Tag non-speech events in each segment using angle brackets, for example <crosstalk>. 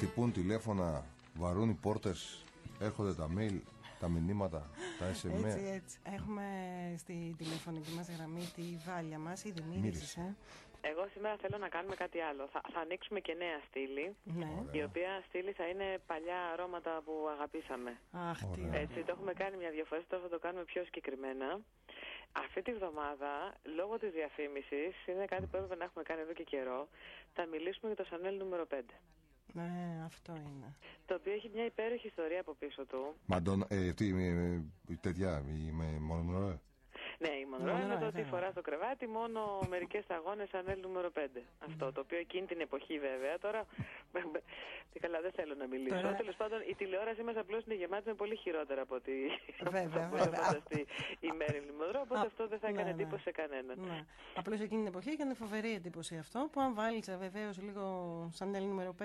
χτυπούν τηλέφωνα, βαρούν οι πόρτες, έρχονται τα mail, τα μηνύματα, τα SMS. Έτσι, έτσι. Έχουμε στη τηλεφωνική μας γραμμή τη Βάλια μας, ήδη μύρισες, ε. Εγώ σήμερα θέλω να κάνουμε κάτι άλλο. Θα, θα ανοίξουμε και νέα στήλη. Ναι. Η οποία στήλη θα είναι παλιά αρώματα που αγαπήσαμε. Αχ, τι Ωραία. ωραία. Έτσι, το έχουμε κάνει μια διαφορά, τώρα θα το κάνουμε πιο συγκεκριμένα. Αυτή τη βδομάδα, λόγω της διαφήμισης, είναι κάτι που έπρεπε να έχουμε κάνει εδώ και καιρό, θα μιλήσουμε για το Chanel νούμερο 5. Ναι, αυτό είναι. Το οποίο έχει μια υπέροχη ιστορία από πίσω του. Μαντών, ε, τι, με, με, τέτοια, η- με Μονρόε. Ναι, η Μονρό Μονρό, είναι το ότι βέβαια. φορά στο κρεβάτι μόνο μερικές αγώνες Chanel νούμερο 5. Αυτό το οποίο εκείνη την εποχή βέβαια. Τώρα. <laughs> Τι καλά, δεν θέλω να μιλήσω. Τώρα- Τέλος πάντων, η τηλεόρασή μας απλώς είναι γεμάτη με πολύ χειρότερα από ότι. Βέβαια, <laughs> από όσο βέβαια. φανταστεί η Μέριλιν Μονρό. Οπότε Α, αυτό δεν θα ναι, έκανε ναι. εντύπωση σε κανέναν. Ναι. Απλώς εκείνη την εποχή έκανε φοβερή εντύπωση αυτό που αν βάλει βεβαίως λίγο σανέλ νούμερο 5,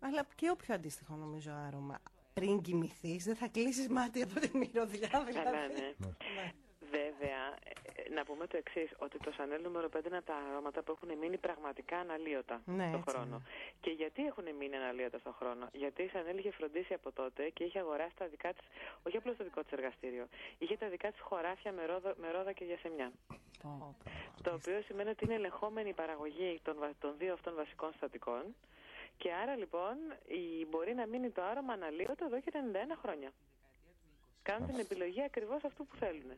αλλά και όποιο αντίστοιχο νομίζω άρωμα. Πριν κοιμηθείς, δεν θα κλείσεις μάτι από τη μυρωδιά, δηλαδή. Καλά, ναι. Ναι. Βέβαια, ε, να πούμε το εξής, ότι το Chanel νούμερο 5 είναι από τα αρώματα που έχουν μείνει πραγματικά αναλύωτα Ναι, στον έτσι χρόνο. είναι. Και γιατί έχουν μείνει αναλύωτα στον χρόνο, Γιατί η Chanel είχε φροντίσει από τότε και είχε αγοράσει τα δικά της, όχι απλώς το δικό της εργαστήριο, είχε τα δικά της χωράφια με ρόδα, με ρόδα και γιασεμιά. Πω, πω. Το οποίο σημαίνει ότι είναι ελεγχόμενη η παραγωγή των, βα- των δύο αυτών βασικών συστατικών. Και άρα λοιπόν η, μπορεί να μείνει το άρωμα αναλύωτο εδώ και 91 χρόνια. Κάνουν την επιλογή ακριβώς αυτού που θέλουν.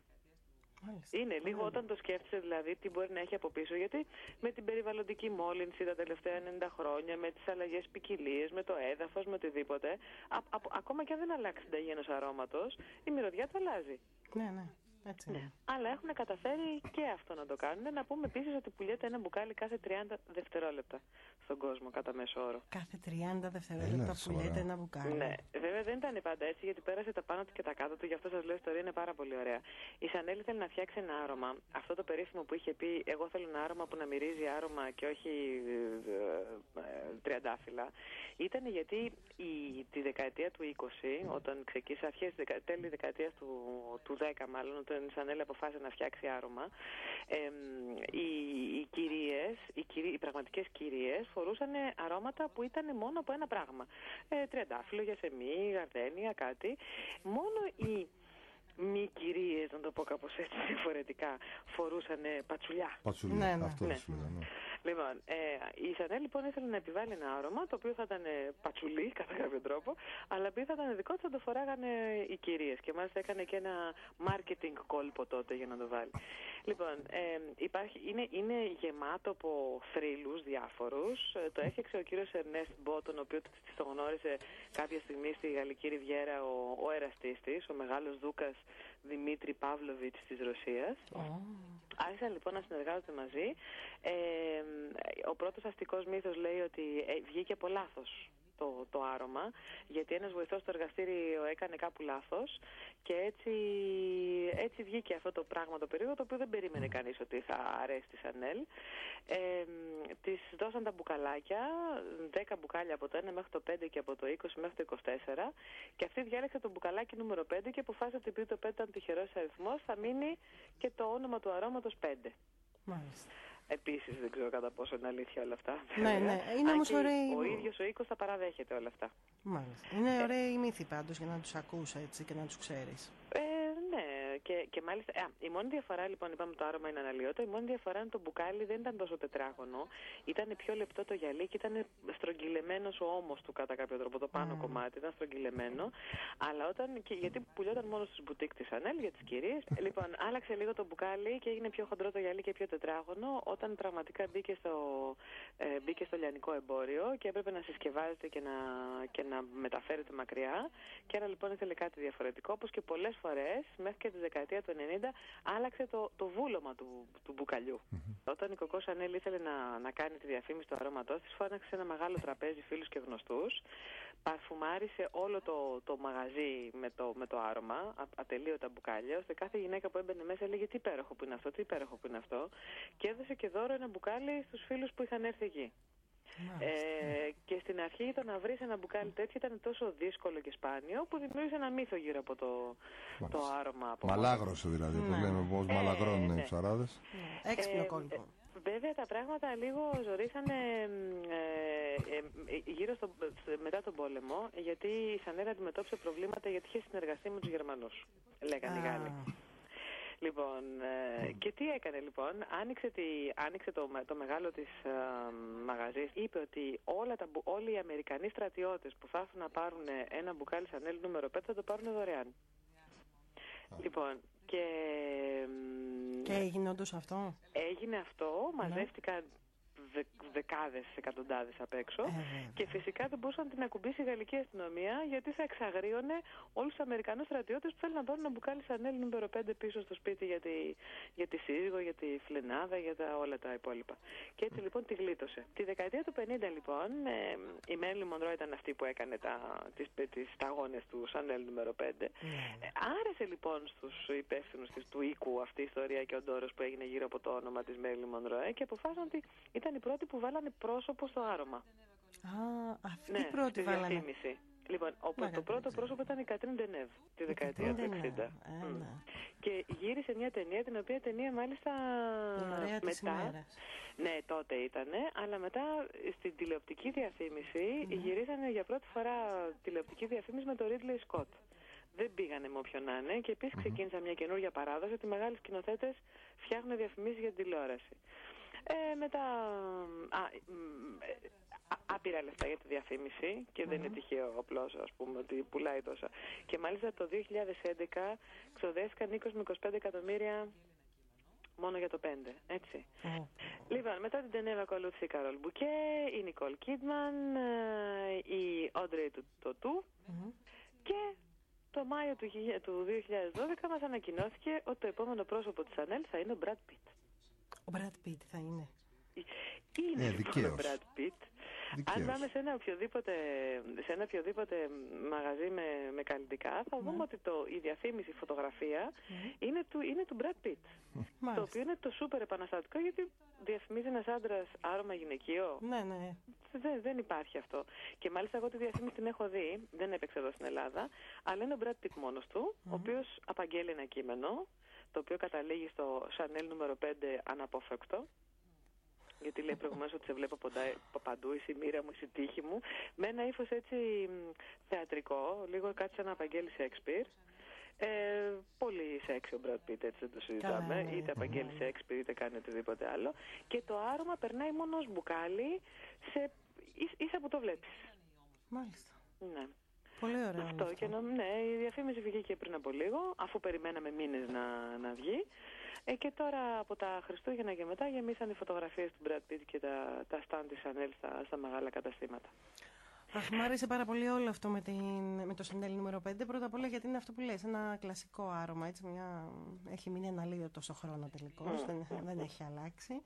Μάλιστα. Είναι λίγο όταν το σκέφτεσαι δηλαδή τι μπορεί να έχει από πίσω γιατί με την περιβαλλοντική μόλυνση τα τελευταία 90 χρόνια, με τις αλλαγές ποικιλίες, με το έδαφος, με οτιδήποτε α, α- ακόμα και αν δεν αλλάξει συνταγή ενός αρώματος η μυρωδιά του αλλάζει. Ναι, ναι. Έτσι είναι. Αλλά έχουν καταφέρει και αυτό να το κάνουν. Να πούμε επίσης ότι πουλιέται ένα μπουκάλι κάθε 30 δευτερόλεπτα στον κόσμο κατά μέσο όρο. Κάθε 30 δευτερόλεπτα Έλα, που σοβαρά. λέτε ένα μπουκάλι. Ναι, βέβαια δεν ήταν πάντα έτσι γιατί πέρασε τα πάνω του και τα κάτω του, γι' αυτό σας λέω η ιστορία είναι πάρα πολύ ωραία. Η Σανέλ ήθελε να φτιάξει ένα άρωμα. Αυτό το περίφημο που είχε πει: Εγώ θέλω ένα άρωμα που να μυρίζει άρωμα και όχι ε, ε, ε, τριαντάφυλλα. Ήταν γιατί η, τη δεκαετία του 20, όταν ξεκίνησε, αρχές τέλη δεκαετίας του, του 10 μάλλον, όταν η Σανέλ αποφάσισε να φτιάξει άρωμα, εμ, οι, οι κυρίες, οι, κυρί, οι πραγματικές κυρίες φορούσαν αρώματα που ήταν μόνο από ένα πράγμα. Ε, τριαντάφυλλο, γιασεμί, γαρδένια, κάτι. Μόνο οι μη κυρίες, να το πω κάπως έτσι διαφορετικά, φορούσαν πατσουλιά. Πατσουλία, Ναι, ναι. αυτό Ναι. σου λέω, ναι. Λοιπόν, ε, η Σανέλ λοιπόν ήθελε να επιβάλλει ένα άρωμα το οποίο θα ήταν ε, πατσουλί <laughs> κατά κάποιο τρόπο, αλλά επειδή θα ήταν δικό της θα το φοράγανε οι κυρίες. Και μάλιστα έκανε και ένα marketing κόλπο τότε για να το βάλει. Λοιπόν, ε, υπάρχει, είναι, είναι γεμάτο από θρύλους διάφορους. Ε, το έφτιαξε ο κύριος Ερνέστ Μπότον, ο οποίος το γνώρισε κάποια στιγμή στη Γαλλική Ριβιέρα ο, ο εραστής της, ο μεγάλος δούκας Δημήτρη Παύλοβιτς της Ρωσίας. Άρχισαν λοιπόν να συνεργάζονται μαζί. Ε, ο πρώτος αστικός μύθος λέει ότι ε, βγήκε από λάθος το, το άρωμα, γιατί ένας βοηθός στο εργαστήριο έκανε κάπου λάθος και έτσι, έτσι βγήκε αυτό το πράγμα το περίεργο, το οποίο δεν περίμενε κανείς ότι θα αρέσει τη Σανέλ. Ε, της δώσαν τα μπουκαλάκια, 10 μπουκάλια από το 1 μέχρι το 5 και από το 20 μέχρι το 24 και αυτή διάλεξε το μπουκαλάκι νούμερο 5 και αποφάσισε ότι επειδή το 5 ήταν τυχερός αριθμός θα μείνει και το όνομα του αρώματος 5. Μάλιστα. Επίσης, δεν ξέρω κατά πόσο είναι αλήθεια όλα αυτά. Ναι, ναι. Είναι Αν όμως και ωραίοι- Ο ίδιος ο οίκος τα παραδέχεται όλα αυτά. Μάλιστα. Είναι ωραίοι οι μύθοι πάντως για να τους ακούς έτσι και να τους ξέρεις. Ε, ναι, και, και μάλιστα. Α, η μόνη διαφορά λοιπόν, είπαμε το άρωμα είναι αναλύωτο. Η μόνη διαφορά είναι το μπουκάλι δεν ήταν τόσο τετράγωνο. Ήταν πιο λεπτό το γυαλί και ήταν στρογγυλεμένος ο ώμος του κατά κάποιο τρόπο. Το πάνω κομμάτι ήταν στρογγυλεμένο. Αλλά όταν. Και, γιατί πουλιόταν μόνο στις μπουτίκ της Ανέλ για τις κυρίες. <laughs> λοιπόν, άλλαξε λίγο το μπουκάλι και έγινε πιο χοντρό το γυαλί και πιο τετράγωνο. Όταν πραγματικά μπήκε στο, ε, μπήκε στο λιανικό εμπόριο και έπρεπε να συσκευάζεται και να, και να μεταφέρεται μακριά. Και άρα λοιπόν ήθελε κάτι διαφορετικό. Όπως και πολλές φορές μέχρι και τη δεκαετία του 90 άλλαξε το, το βούλωμα του, του μπουκαλιού. Όταν η Κοκός Σανέλ ήθελε να, να κάνει τη διαφήμιση του αρώματός της, φώναξε ένα μεγάλο τραπέζι φίλους και γνωστούς. Παρφουμάρισε όλο το, το μαγαζί με το, με το άρωμα, α, ατελείωτα μπουκάλια, ώστε κάθε γυναίκα που έμπαινε μέσα έλεγε τι υπέροχο που είναι αυτό, τι υπέροχο που είναι αυτό. Και έδωσε και δώρο ένα μπουκάλι στους φίλους που είχαν έρθει εκεί. Ε, και στην αρχή το να βρεις ένα μπουκάλι τέτοιο ήταν τόσο δύσκολο και σπάνιο που δημιούργησε ένα μύθο γύρω από το, το άρωμα. Από Μαλάγρωσε δηλαδή, που Ναι. λέμε πώς Ε, μαλαγρώνουν ναι. οι ψαράδες. Έξυπνο Ε, κόλπο. ε, Βέβαια τα πράγματα λίγο ζορίσανε ε, ε, γύρω στο, μετά τον πόλεμο, γιατί η Σανέλ αντιμετώπισε προβλήματα γιατί είχε συνεργαστεί με τους Γερμανούς, λέγανε οι Γάλλοι. Λοιπόν, ε, και τι έκανε λοιπόν, άνοιξε, τη, άνοιξε το, το μεγάλο της ε, μαγαζί, είπε ότι όλα τα, όλοι οι Αμερικανοί στρατιώτες που θα έρθουν να πάρουν ένα μπουκάλι Σανέλ νούμερο 5 θα το πάρουν δωρεάν. Λοιπόν, και... Και έγινε όντως αυτό; Έγινε αυτό, μαζεύτηκαν δε, δεκάδες, εκατοντάδες απ' έξω Ε, και φυσικά δεν μπορούσαν να την ακουμπήσει η γαλλική αστυνομία γιατί θα εξαγρίωνε όλους τους Αμερικανούς στρατιώτες που θέλουν να πάρουν ένα μπουκάλι Σανέλ νούμερο 5 πίσω στο σπίτι για τη, για τη σύζυγο, για τη φλενάδα, για τα, όλα τα υπόλοιπα. Και έτσι λοιπόν τη γλίτωσε. Τη δεκαετία του 50 λοιπόν ε, η Μέρλι Μονρό ήταν αυτή που έκανε τα, τις, τις σταγόνες του Σανέλ νούμερο 5. Ε, άρεσε λοιπόν στους υπεύθυνους της, του οίκου αυτή η ιστορία και ο ντόρος που έγινε γύρω από το όνομα της Μέρλι Μονρό και αποφάσισαν ότι ήταν οι πρώτοι που βάλανε πρόσωπο στο άρωμα. Α, αυτή Ναι, η πρώτη στη βάλανε. διαφήμιση. Λοιπόν, όπου Μάγα το πρώτο δεν πρόσωπο ήταν η Κατρίν Ντενεύ τη δεκαετία του Δεν είναι. 60. Ε, Μμ. ναι. Και γύρισε μια ταινία, την οποία ταινία μάλιστα Η ωραία της μετά. ημέρας. Ναι, τότε ήτανε, αλλά μετά στην τηλεοπτική διαφήμιση γυρίσανε για πρώτη φορά τηλεοπτική διαφήμιση με τον Ridley Scott. Δεν πήγανε με όποιον να είναι και επίσης ξεκίνησαν μια καινούργια παράδοση ότι οι μεγάλοι σκηνοθέτες φτιάχνουν διαφημίσεις για την τηλεόραση. Ε, μετά. Α, μ, ε, α- άπειρα λεφτά για τη διαφήμιση και δεν είναι τυχαίο απλώς ας πούμε ότι πουλάει τόσα. Και μάλιστα το 2011 ξοδεύτηκαν 20 με 25 εκατομμύρια μόνο για το 5, έτσι. Ω, Λοιπόν, μετά την Τενέβα ακολούθησε η Καρόλ Μπουκέ, η Νικόλ Κίτμαν, ε, η Όντρεϊ του Τοτού μμ. και το Μάιο του, χιλια- του 2012 μας ανακοινώθηκε ότι το επόμενο πρόσωπο της Ανέλ θα είναι ο Brad Pitt. Ο Brad Pitt θα είναι. Είναι Ε, λοιπόν ο δικαίως. Brad Pitt. Αν Δικαίως. πάμε σε ένα οποιοδήποτε, σε ένα οποιοδήποτε μαγαζί με, με καλλιτικά, θα δούμε ότι το, η διαφήμιση, η φωτογραφία είναι, του, είναι του Brad Pitt. <laughs> Το Μάλιστα. οποίο είναι το σούπερ επαναστατικό γιατί διαφημίζει ένας άντρας άρωμα γυναικείο. Ναι, ναι. Δεν, δεν υπάρχει αυτό. Και μάλιστα εγώ τη διαφήμιση την έχω δει, δεν έπαιξε εδώ στην Ελλάδα, αλλά είναι ο Brad Pitt μόνος του, ο οποίος απαγγέλει ένα κείμενο, το οποίο καταλήγει στο Chanel νούμερο 5 αναπόφευκτο, γιατί λέει προηγουμένως ότι σε βλέπω ποντά- παντού, είσαι η μοίρα μου, είσαι η τύχη μου, με ένα ύφος έτσι μ, θεατρικό, λίγο κάτι σαν να απαγγέλει Σέξπιρ. Ε, πολύ σεξι ο Brad Pitt, έτσι δεν το συζητάμε. Καλά, ναι. είτε απαγγέλει Σέξπιρ, είτε κάνει οτιδήποτε άλλο. Και το άρωμα περνάει μόνος ως μπουκάλι, σε, ίσα- ίσα που το βλέπεις. Μάλιστα. Ναι. Πολύ ωραίο. είναι Αυτό και νο- ναι, η διαφήμιση βγήκε πριν από λίγο, αφού περιμέναμε μήνες να, να βγει. Ε, και τώρα από τα Χριστούγεννα και μετά γεμίσαν οι φωτογραφίες του Brad Pitt και τα, τα stand της Chanel στα, στα μεγάλα καταστήματα. Αχ, μ' άρεσε πάρα πολύ όλο αυτό με, την, με το Σαντέλ νούμερο 5. Πρώτα απ' όλα γιατί είναι αυτό που λες, ένα κλασικό άρωμα. Έτσι, μια, έχει μείνει ένα λίγο τόσο χρόνο τελικώς, δεν, δεν έχει αλλάξει.